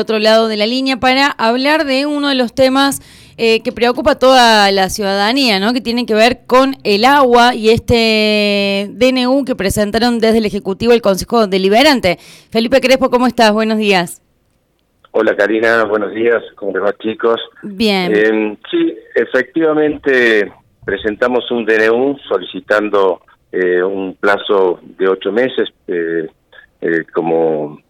otro lado de la línea para hablar de uno de los temas eh, que preocupa a toda la ciudadanía, ¿no? que tiene que ver con el agua y este DNU que presentaron desde el Ejecutivo el Consejo Deliberante. Felipe Crespo, ¿cómo estás? Buenos días. Hola Karina, buenos días, ¿cómo les va chicos? Bien. Eh, sí, efectivamente presentamos un DNU solicitando eh, un plazo de ocho meses como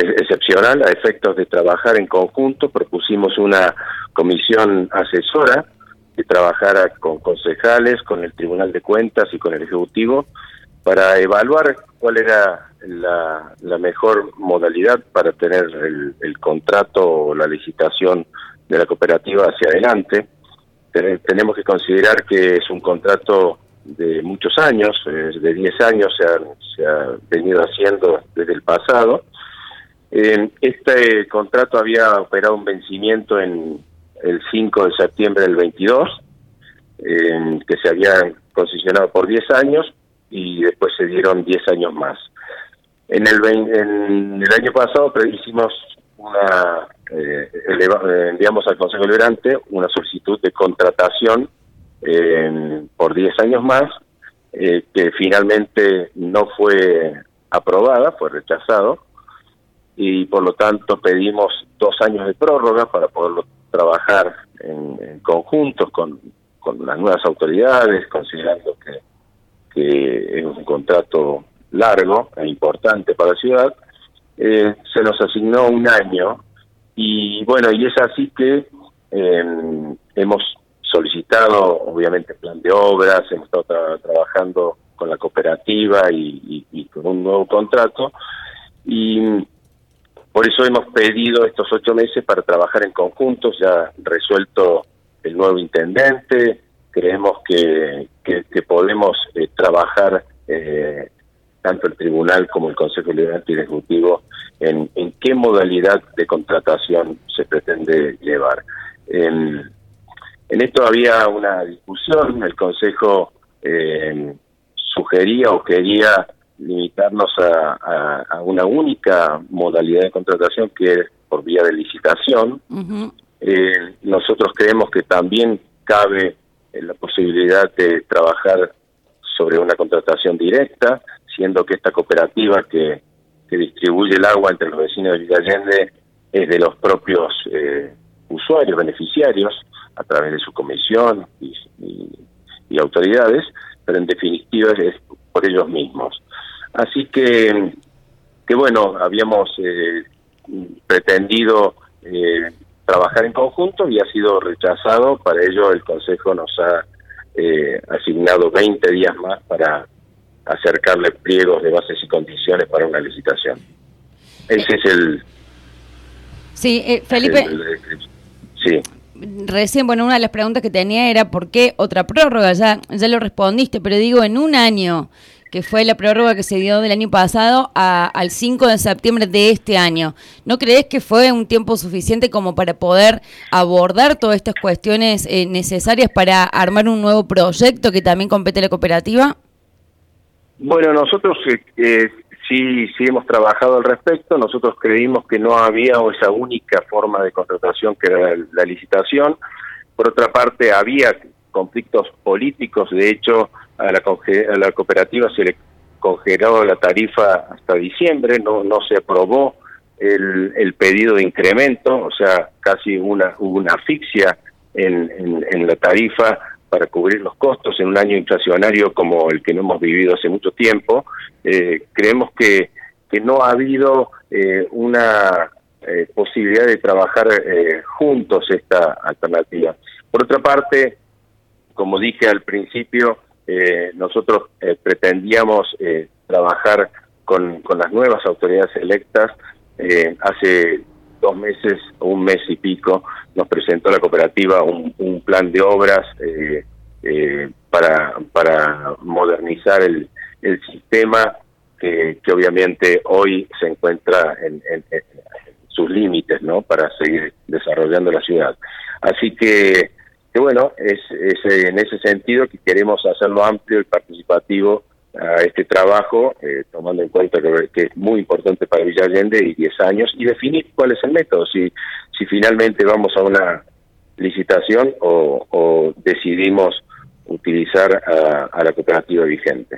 excepcional a efectos de trabajar en conjunto. Propusimos una comisión asesora que trabajara con concejales, con el Tribunal de Cuentas y con el Ejecutivo para evaluar cuál era la, mejor modalidad para tener el, contrato o la licitación de la cooperativa hacia adelante. tenemos que considerar que es un contrato de muchos años, de 10 años se ha venido haciendo desde el pasado, este contrato había operado un vencimiento en el 5 de septiembre del 22, que se había concesionado por 10 años y después se dieron 10 años más. En el, en el año pasado hicimos una, eh, enviamos al Consejo Liberante una solicitud de contratación por 10 años más, eh, que finalmente no fue aprobada, fue rechazado, y por lo tanto pedimos dos años de prórroga para poderlo trabajar en, conjunto con, con, las nuevas autoridades, considerando que, que es un contrato largo e importante para la ciudad. Eh, se nos asignó un año y bueno, y es así que em, hemos solicitado obviamente plan de obras, hemos estado trabajando con la cooperativa y, y con un nuevo contrato y por eso hemos pedido estos ocho meses para trabajar en conjunto, ya resuelto el nuevo intendente, creemos que, podemos eh, trabajar eh, tanto el tribunal como el Consejo Liberal y Ejecutivo en, qué modalidad de contratación se pretende llevar. En, en esto había una discusión, el Consejo eh, sugería o quería limitarnos a, una única modalidad de contratación que es por vía de licitación. Eh, nosotros creemos que también cabe la posibilidad de trabajar sobre una contratación directa, siendo que esta cooperativa que, que distribuye el agua entre los vecinos de Villallende es de los propios eh, usuarios, beneficiarios, a través de su comisión y, y autoridades, pero en definitiva es por ellos mismos. Así que, que bueno, habíamos eh, pretendido eh, trabajar en conjunto y ha sido rechazado. Para ello el Consejo nos ha eh, asignado 20 días más para acercarle pliegos de bases y condiciones para una licitación. Ese es el... Sí, Felipe. sí. Recién, bueno, una de las preguntas que tenía era por qué otra prórroga, ya, ya lo respondiste, pero digo, en un año que fue la prórroga que se dio del año pasado al 5 de septiembre de este año. ¿No crees que fue un tiempo suficiente como para poder abordar todas estas cuestiones eh, necesarias para armar un nuevo proyecto que también compete la cooperativa? Bueno, nosotros eh, eh, sí, sí hemos trabajado al respecto. Nosotros creímos que no había esa única forma de contratación que era la licitación. Por otra parte, había conflictos políticos. De hecho, a la, a la cooperativa se le congeló la tarifa hasta diciembre, no, no se aprobó el, el pedido de incremento, o sea, casi una, hubo una asfixia en, en, la tarifa para cubrir los costos en un año inflacionario como el que no hemos vivido hace mucho tiempo. Eh, creemos que, que no ha habido eh, una eh, posibilidad de trabajar juntos esta alternativa. Por otra parte, como dije al principio, eh, nosotros eh, pretendíamos eh, trabajar con, con, las nuevas autoridades electas. hace dos meses, un mes y pico, nos presentó la cooperativa un, un plan de obras para, para modernizar el, el sistema que, que, obviamente hoy se encuentra en, en, en sus límites ¿no? para seguir desarrollando la ciudad. Así que que bueno, es, es, en ese sentido que queremos hacerlo amplio y participativo a este trabajo, eh, tomando en cuenta que, es muy importante para Villa Allende y 10 años, y definir cuál es el método, si, si finalmente vamos a una licitación o, o decidimos utilizar a, la cooperativa vigente.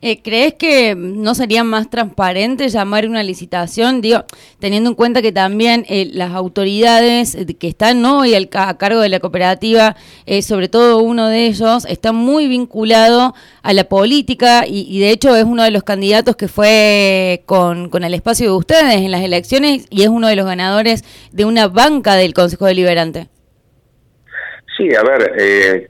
Eh, ¿Crees que no sería más transparente llamar una licitación? Digo, teniendo en cuenta que también eh, las autoridades que están hoy a cargo de la cooperativa, eh, sobre todo uno de ellos, está muy vinculado a la política y, de hecho es uno de los candidatos que fue con, con el espacio de ustedes en las elecciones y es uno de los ganadores de una banca del Consejo Deliberante. Sí, a ver, eh,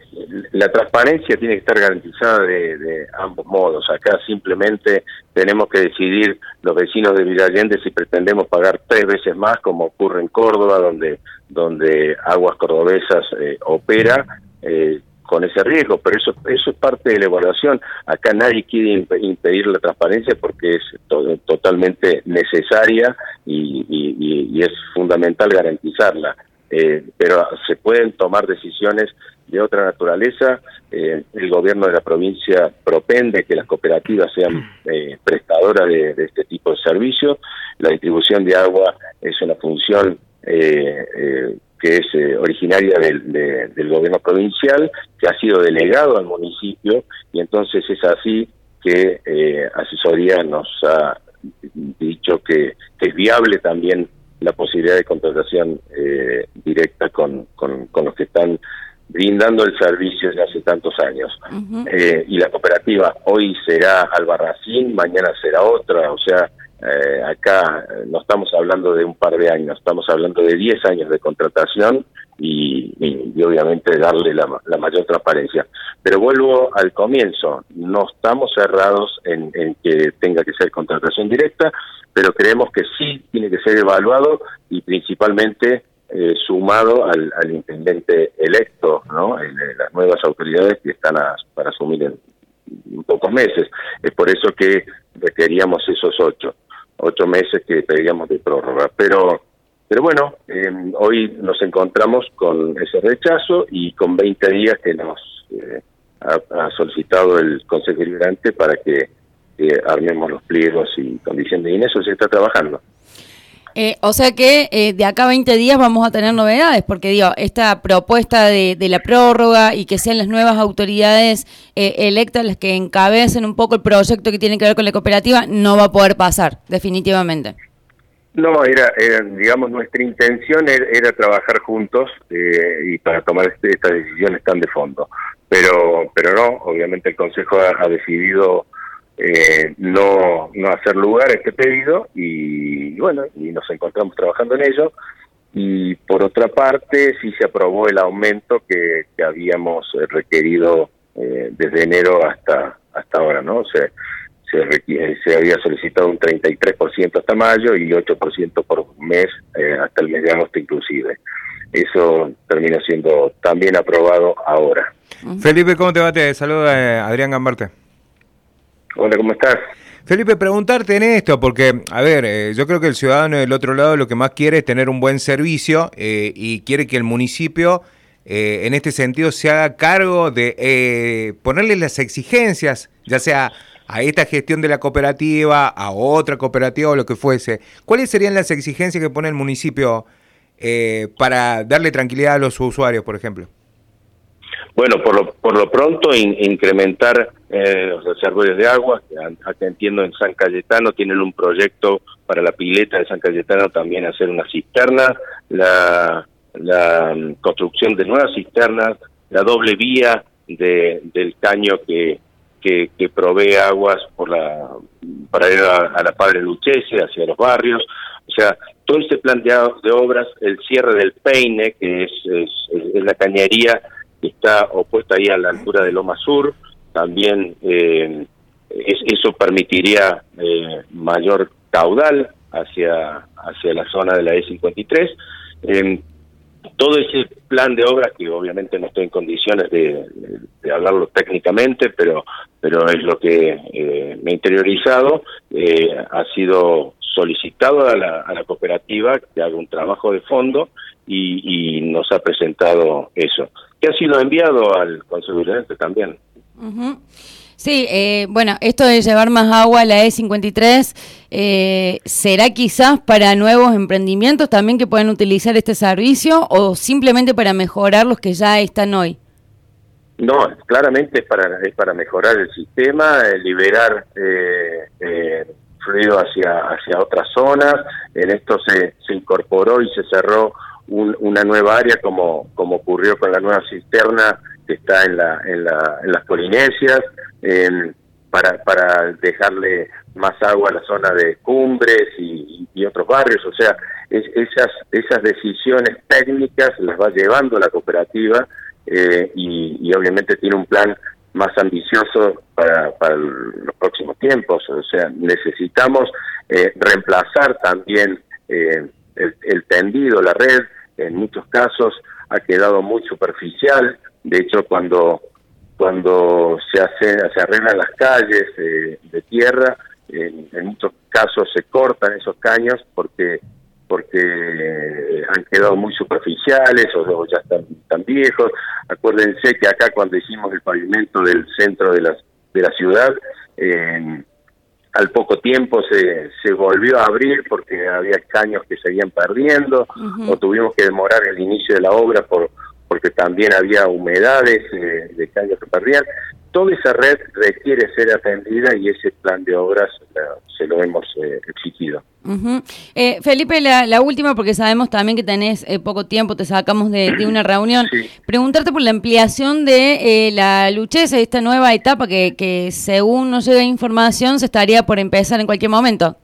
la transparencia tiene que estar garantizada de, ambos modos. Acá simplemente tenemos que decidir los vecinos de Villallende si pretendemos pagar tres veces más, como ocurre en Córdoba, donde, donde Aguas Cordobesas eh, opera. Eh, con ese riesgo, pero eso eso es parte de la evaluación. Acá nadie quiere impedir la transparencia porque es totalmente necesaria y es fundamental garantizarla. Eh, pero se pueden tomar decisiones de otra naturaleza. Eh, el gobierno de la provincia propende que las cooperativas sean eh, prestadoras de, este tipo de servicios. La distribución de agua es una función que es originaria del, gobierno provincial, que ha sido delegado al municipio, y entonces es así que asesoría nos ha dicho que es viable también la posibilidad de contratación eh, directa con, con, los que están brindando el servicio desde hace tantos años. Eh, y la cooperativa hoy será Albarracín, mañana será otra, o sea, eh, acá no estamos hablando de un par de años, estamos hablando de 10 años de contratación y, y, obviamente darle la, mayor transparencia. Pero vuelvo al comienzo, no estamos cerrados en, en que tenga que ser contratación directa, pero creemos que sí tiene que ser evaluado y principalmente eh, sumado al, intendente electo, ¿no? En, las nuevas autoridades que están para asumir en, pocos meses. Es por eso que requeríamos esos ocho, ocho meses que pedíamos de prórroga. Pero, pero bueno, em, hoy nos encontramos con ese rechazo y con 20 días que nos eh, ha, solicitado el Consejo Deliberante para que armemos los pliegos y condiciones y en eso se está trabajando. Eh, o sea que eh, de acá a 20 días vamos a tener novedades, porque digo, esta propuesta de, la prórroga y que sean las nuevas autoridades eh, electas las que encabecen un poco el proyecto que tiene que ver con la cooperativa, no va a poder pasar, definitivamente. No, era, digamos, nuestra intención era, trabajar juntos y para tomar este, estas decisiones tan de fondo. Pero, pero no, obviamente el Consejo ha decidido eh, no, no hacer lugar a este pedido y, bueno, y nos encontramos trabajando en ello. Y por otra parte, sí se aprobó el aumento que, habíamos eh, requerido eh, desde enero hasta hasta ahora, ¿no? Se, se, se había solicitado un 33% hasta mayo y 8% por mes hasta el mes de agosto inclusive. Eso termina siendo también aprobado ahora. Felipe, ¿cómo te va? Te saluda Adrián Gambarte. Hola, ¿cómo estás? Felipe, preguntarte en esto, porque, a ver, eh, yo creo que el ciudadano del otro lado lo que más quiere es tener un buen servicio eh, y quiere que el municipio, eh, en este sentido, se haga cargo de ponerle las exigencias, ya sea a esta gestión de la cooperativa, a otra cooperativa o lo que fuese. ¿Cuáles serían las exigencias que pone el municipio para darle tranquilidad a los usuarios, por ejemplo? Bueno, por lo, por lo pronto incrementar eh, los reservorios de agua, acá entiendo en San Cayetano tienen un proyecto para la pileta de San Cayetano también hacer una cisterna, la, la mm, construcción de nuevas cisternas, la doble vía de, del caño que, que, provee aguas por la, para ir a, la Padre Luchese, hacia los barrios, o sea, todo este plan de, obras, el cierre del peine, que es, es la cañería, está opuesta ahí a la altura de Loma Sur, también eh, eso permitiría eh, mayor caudal hacia, hacia la zona de la E53. Eh, todo ese plan de obras, que obviamente no estoy en condiciones de, hablarlo técnicamente, pero, pero es lo que me he interiorizado, ha sido solicitado a la, cooperativa que haga un trabajo de fondo y nos ha presentado eso que ha sido enviado al Consejo también. Sí, eh, bueno, esto de llevar más agua a la E53, eh, ¿será quizás para nuevos emprendimientos también que puedan utilizar este servicio o simplemente para mejorar los que ya están hoy? No, claramente es para, es para mejorar el sistema, eh, liberar eh, fluido hacia, hacia otras zonas. En esto se, se incorporó y se cerró una nueva área como, como ocurrió con la nueva cisterna que está en, la, en, la, en las Polinesias, para, para dejarle más agua a la zona de Cumbres y, otros barrios. O sea, esas, esas decisiones técnicas las va llevando la cooperativa eh, y, obviamente tiene un plan más ambicioso para, para los próximos tiempos. O sea, necesitamos eh, reemplazar también eh, el, el tendido, la red, en muchos casos ha quedado muy superficial. De hecho, cuando cuando se hace, se arreglan las calles eh, de tierra, en, muchos casos se cortan esos caños porque porque han quedado muy superficiales o, ya están viejos. Acuérdense que acá cuando hicimos el pavimento del centro de la, de la ciudad, al poco tiempo se, se volvió a abrir porque había caños que seguían perdiendo o tuvimos que demorar el inicio de la obra por porque también había humedades eh, de caños que perdían. Toda esa red requiere ser atendida y ese plan de obras eh, se lo hemos eh, exigido. Felipe, la, última, porque sabemos también que tenés poco tiempo, te sacamos de, una reunión. Preguntarte por la ampliación de la lucheza, esta nueva etapa que, que según nos llega información se estaría por empezar en cualquier momento.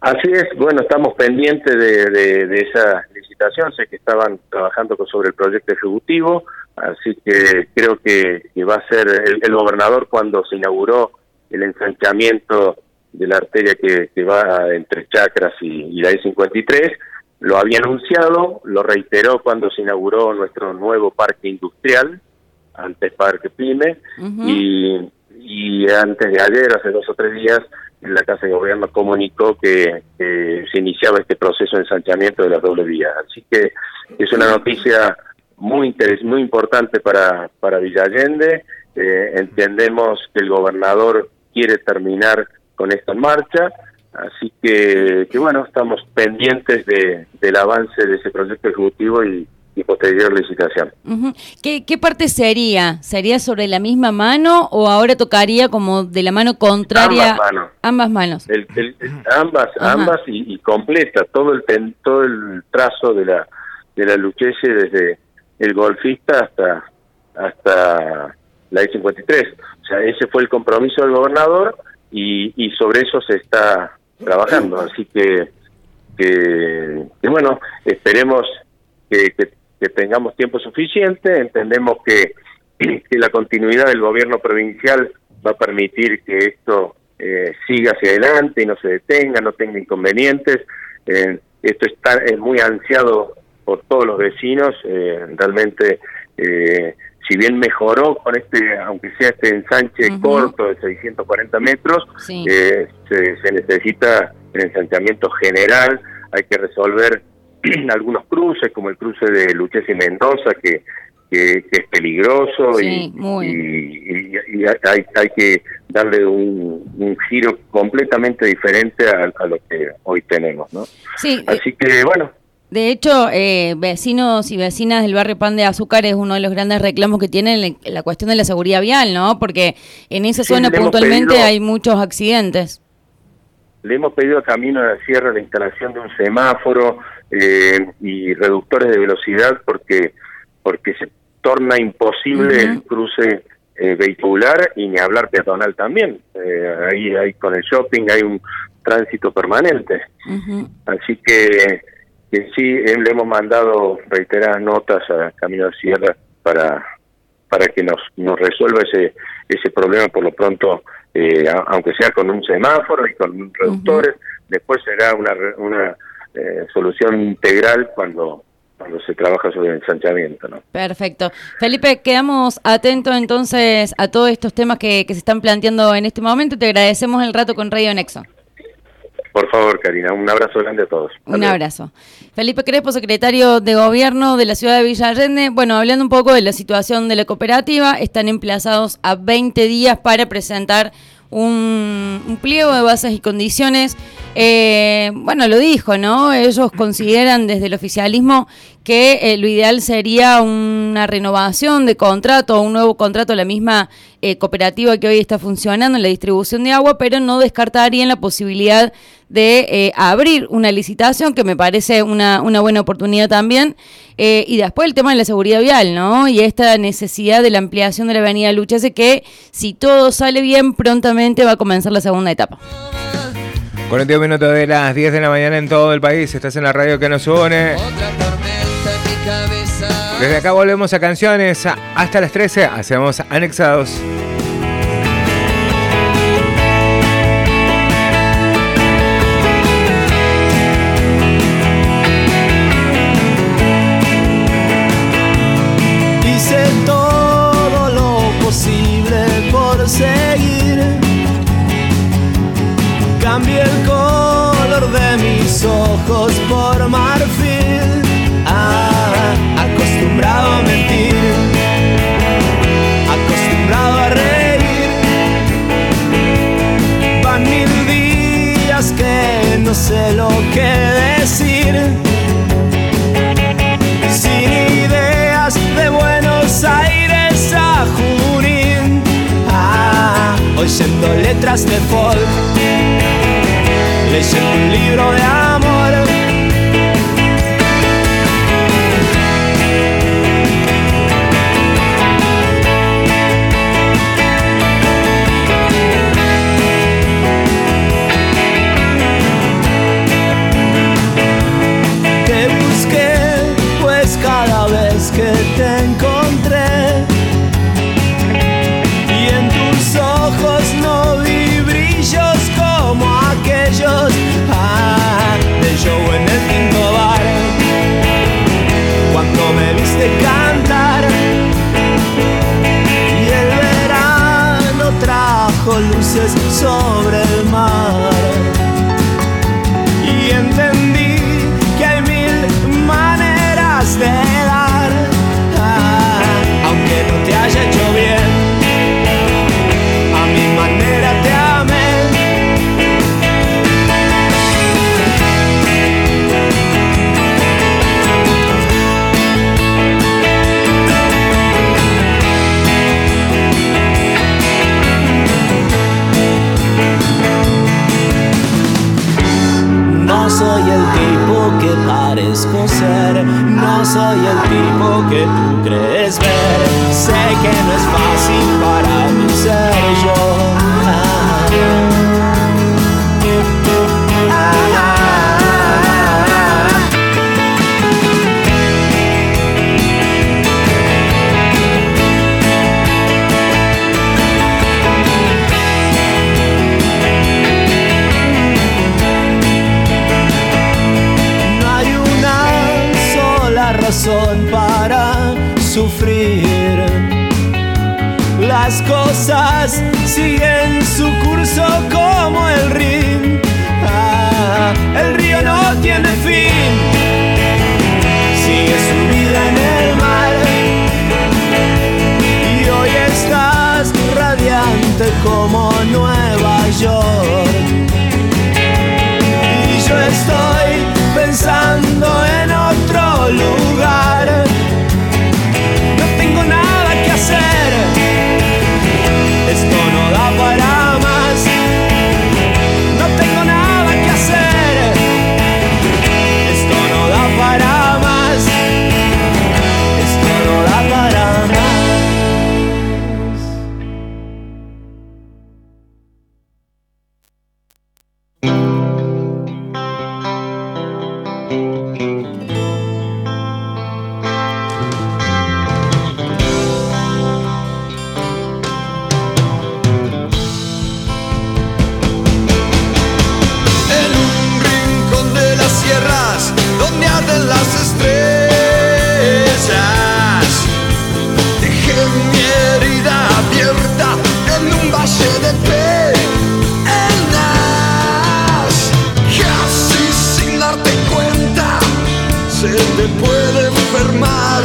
Así es, bueno, estamos pendientes de, esa licitación, sé que estaban trabajando sobre el proyecto ejecutivo, así que creo que, va a ser el, gobernador cuando se inauguró el ensanchamiento de la arteria que, va entre Chacras y, la E53, lo había anunciado, lo reiteró cuando se inauguró nuestro nuevo parque industrial, antes Parque Pyme, y, y antes de ayer, hace dos o tres días, la Casa de Gobierno comunicó que, se iniciaba este proceso de ensanchamiento de la doble vía. Así que es una noticia muy muy importante para, para Villa Allende. Eh, entendemos que el gobernador quiere terminar con esta marcha, así que, que bueno, estamos pendientes de, del avance de ese proyecto ejecutivo y, y posterior licitación. ¿Qué, ¿Qué, parte sería? ¿Sería sobre la misma mano o ahora tocaría como de la mano contraria? Ambas manos. Ambas manos. El, ambas, ambas y, completa todo el todo el trazo de la de la Luchese desde el golfista hasta hasta la I-53. O sea, ese fue el compromiso del gobernador y, y sobre eso se está trabajando. Así que, que, bueno, esperemos que, que, que tengamos tiempo suficiente, entendemos que, que la continuidad del gobierno provincial va a permitir que esto eh, siga hacia adelante y no se detenga, no tenga inconvenientes. Eh, esto está, es muy ansiado por todos los vecinos, eh, realmente si bien mejoró con este, aunque sea este ensanche corto de 640 metros, se, se necesita el ensanchamiento general, hay que resolver algunos cruces, como el cruce de Luches y Mendoza, que, que, es peligroso y, y, hay, hay, que darle un, giro completamente diferente a, lo que hoy tenemos. ¿no? Sí, Así que, bueno. De hecho, eh, vecinos y vecinas del barrio Pan de Azúcar es uno de los grandes reclamos que tienen la cuestión de la seguridad vial, ¿no? Porque en esa zona puntualmente hay muchos accidentes. Le hemos pedido a Camino de la Sierra la instalación de un semáforo, eh, y reductores de velocidad porque porque se torna imposible el cruce eh, vehicular y ni hablar peatonal también. Eh, ahí hay con el shopping hay un tránsito permanente. Así que, que sí, le hemos mandado reiteradas notas a Camino de Sierra para para que nos, nos resuelva ese ese problema por lo pronto, aunque sea con un semáforo y con reductores, después será una, una eh, solución integral cuando cuando se trabaja sobre el ensanchamiento. ¿no? Perfecto. Felipe, quedamos atentos entonces a todos estos temas que, que se están planteando en este momento. Te agradecemos el rato con Radio Nexo. Por favor, Karina, un abrazo grande a todos. Un abrazo. Felipe Crespo, secretario de Gobierno de la ciudad de Villa Allende. Bueno, hablando un poco de la situación de la cooperativa, están emplazados a 20 días para presentar un, pliego de bases y condiciones. Eh, bueno, lo dijo, ¿no? Ellos consideran desde el oficialismo que eh, lo ideal sería una renovación de contrato, un nuevo contrato la misma eh, cooperativa que hoy está funcionando en la distribución de agua, pero no descartarían la posibilidad de abrir una licitación, que me parece una, buena oportunidad también. y después el tema de la seguridad vial, ¿no? Y esta necesidad de la ampliación de la avenida Lucha hace que si todo sale bien, prontamente va a comenzar la segunda etapa. 41 minutos de las 10 de la mañana en todo el país. Estás en la radio que nos une. Desde acá volvemos a canciones. Hasta las 13 hacemos anexados. Soy el tipo que parezco ser, no soy el tipo que tú crees ver. Sé que no es fácil para mí ser yo. Las cosas siguen su curso como el río. Ah, el río no tiene fin. Sigue su vida en el mar. Y hoy estás radiante como se te puede enfermar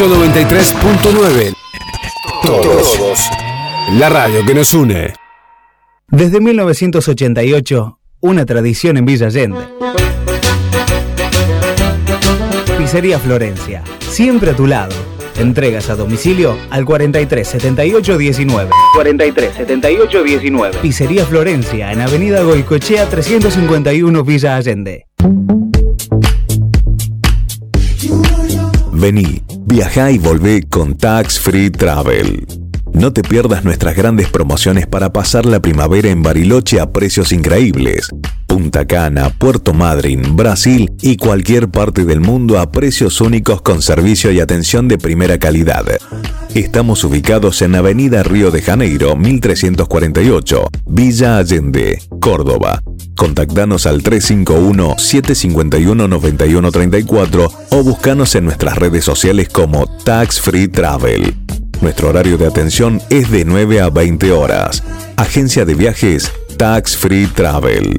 93.9. Todos. La radio que nos une. Desde 1988, una tradición en Villa Allende. Pizzería Florencia, siempre a tu lado. Entregas a domicilio al 43 78 19. 43 78 19. Pizzería Florencia en Avenida Goicochea 351 Villa Allende. Vení, viajá y volvé con Tax Free Travel. No te pierdas nuestras grandes promociones para pasar la primavera en Bariloche a precios increíbles. Punta Cana, Puerto Madryn, Brasil y cualquier parte del mundo a precios únicos con servicio y atención de primera calidad. Estamos ubicados en Avenida Río de Janeiro, 1348, Villa Allende, Córdoba. Contactanos al 351-751-9134 o buscanos en nuestras redes sociales como Tax Free Travel. Nuestro horario de atención es de 9 a 20 horas. Agencia de viajes Tax Free Travel.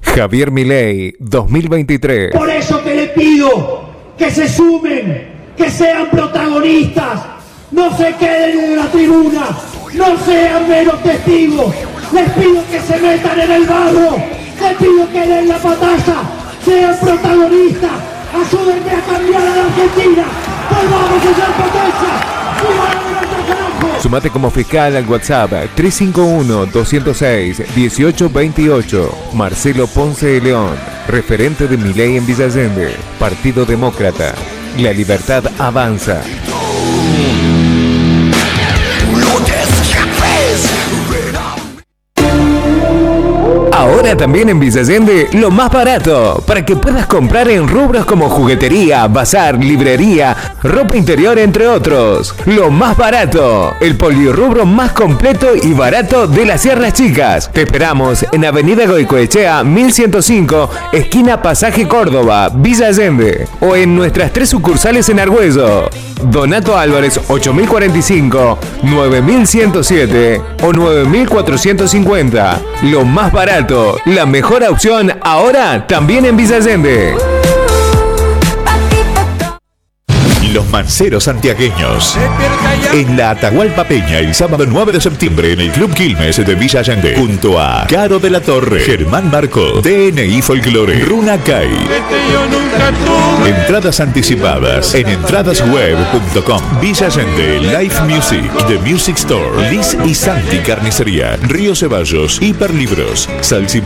Javier Milei 2023. Por eso que le pido que se sumen, que sean protagonistas, no se queden en la tribuna, no sean menos testigos. Les pido que se metan en el barro, les pido que den la batalla, sean protagonistas, ayúdenme a cambiar a la Argentina, volvamos a ser potencia. Sumate como fiscal al WhatsApp 351-206-1828. Marcelo Ponce de León, referente de Milei en Villa Allende, Partido Demócrata. La libertad avanza. Ahora también en Allende, lo más barato, para que puedas comprar en rubros como juguetería, bazar, librería, ropa interior, entre otros. Lo más barato, el polirrubro más completo y barato de las Sierras Chicas. Te esperamos en Avenida Goicoechea 1105, esquina Pasaje Córdoba, Villa Allende, o en nuestras tres sucursales en Argüello. Donato Álvarez 8045, 9107 o 9450. Lo más barato, la mejor opción ahora también en Allende. Los Manceros Santiagueños. En la Atahualpa Peña el sábado 9 de septiembre en el Club Quilmes de Villa Allende. Junto a Caro de la Torre, Germán Marco, DNI Folklore, Runa Kai. Entradas anticipadas en entradasweb.com. Villa Allende, Live Music, The Music Store, Liz y Santi Carnicería, Río Ceballos, Hiperlibros, Sal si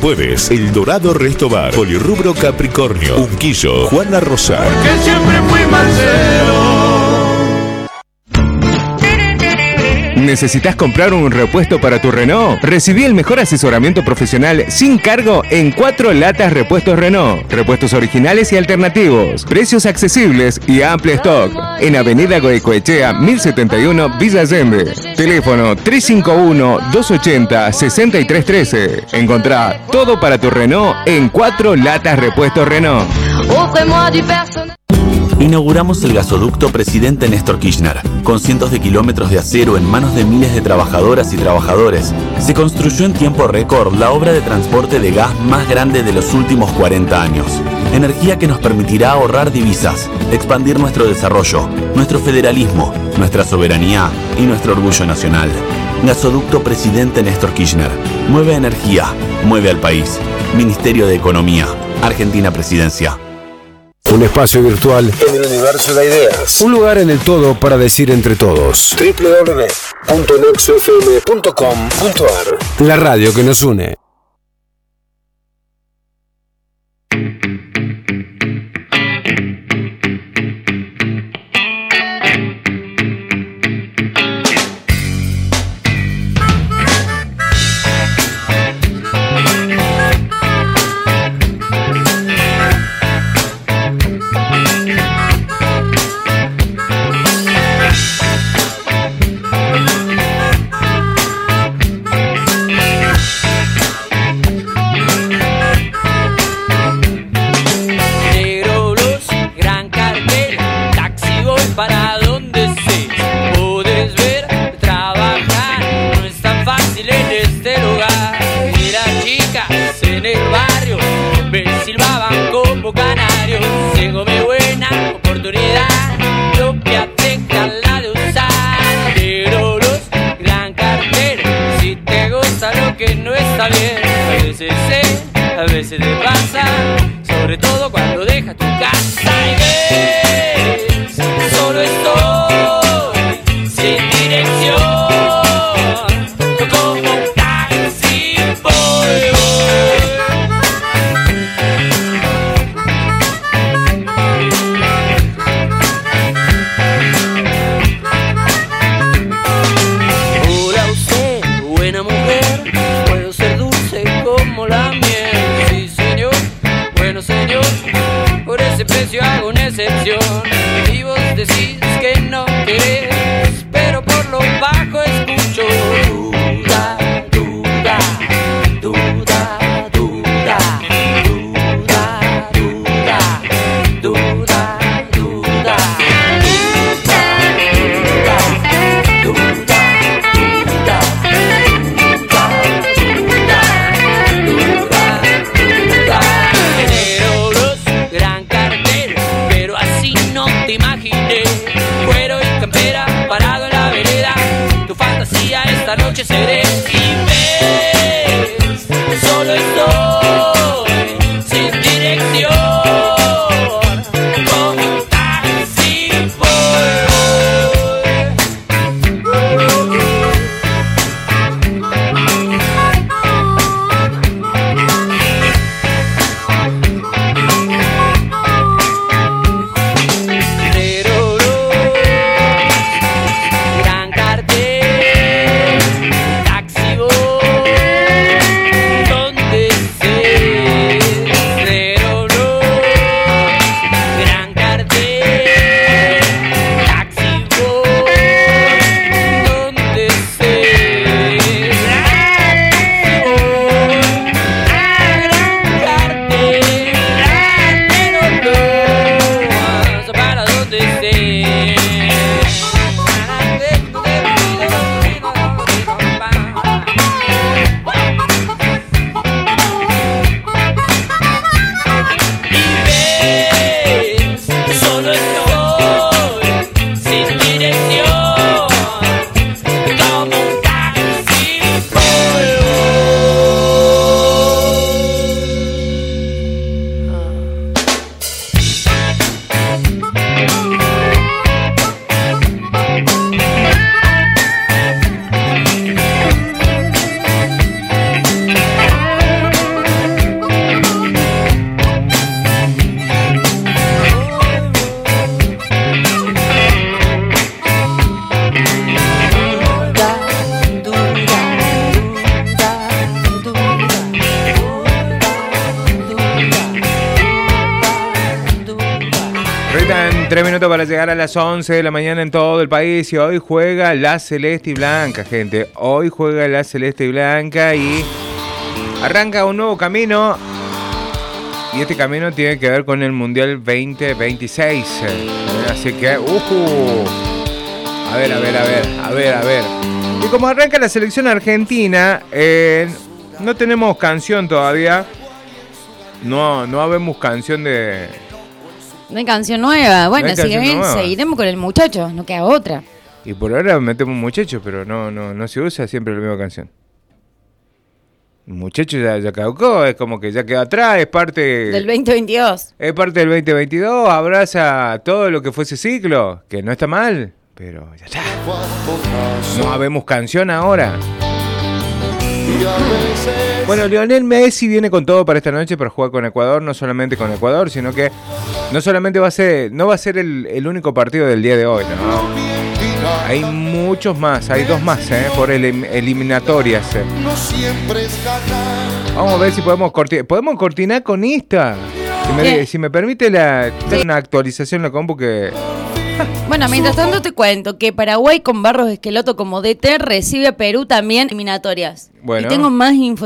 El Dorado Resto Bar, Polirrubro Capricornio, Unquillo, Juana Rosa. Que siempre fui Marcelo. ¿Necesitas comprar un repuesto para tu Renault? Recibí el mejor asesoramiento profesional sin cargo en cuatro latas repuestos Renault. Repuestos originales y alternativos. Precios accesibles y amplio stock. En Avenida Goecoechea 1071 Villa Allende. Teléfono 351-280-6313. Encontrá todo para tu Renault en cuatro latas repuestos Renault. Inauguramos el gasoducto Presidente Néstor Kirchner, con cientos de kilómetros de acero en manos de miles de trabajadoras y trabajadores. Se construyó en tiempo récord la obra de transporte de gas más grande de los últimos 40 años. Energía que nos permitirá ahorrar divisas, expandir nuestro desarrollo, nuestro federalismo, nuestra soberanía y nuestro orgullo nacional. Gasoducto Presidente Néstor Kirchner. Mueve energía, mueve al país. Ministerio de Economía. Argentina Presidencia. Un espacio virtual en el universo de ideas. Un lugar en el todo para decir entre todos. www.nexofm.com.ar La radio que nos une. A las 11 de la mañana en todo el país y hoy juega la Celeste y Blanca, gente. Hoy juega la Celeste y Blanca y arranca un nuevo camino. Y este camino tiene que ver con el Mundial 2026. Eh, Así que, uh, a ver, a ver, a ver, a ver, a ver. Y como arranca la selección argentina, eh, no tenemos canción todavía. No, no habemos canción de, No hay canción nueva. Bueno, si canción bien, seguiremos con el muchacho, no queda otra. Y por ahora metemos muchachos, pero no, no, no se usa siempre la misma canción. Muchacho ya, ya caducó, es como que ya quedó atrás, es parte, Del 2022. es parte del 2022, abraza todo lo que fue ese ciclo, que no está mal, pero ya está. No habemos canción ahora. Bueno, Lionel Messi viene con todo para esta noche para jugar con Ecuador, no solamente con Ecuador, sino que no solamente va a ser, no va a ser el, el único partido del día de hoy, ¿no? Hay muchos más, hay dos más, ¿eh? Por elim- eliminatorias. eh. No siempre es ganar. Vamos a ver si podemos cortinar. ¿Podemos cortinar con esta? Si me, ¿Qué? si me permite la, una actualización en la compu que... Bueno, mientras tanto te cuento que Paraguay con Barros Esqueloto como DT recibe a Perú también eliminatorias. Bueno. Y tengo más info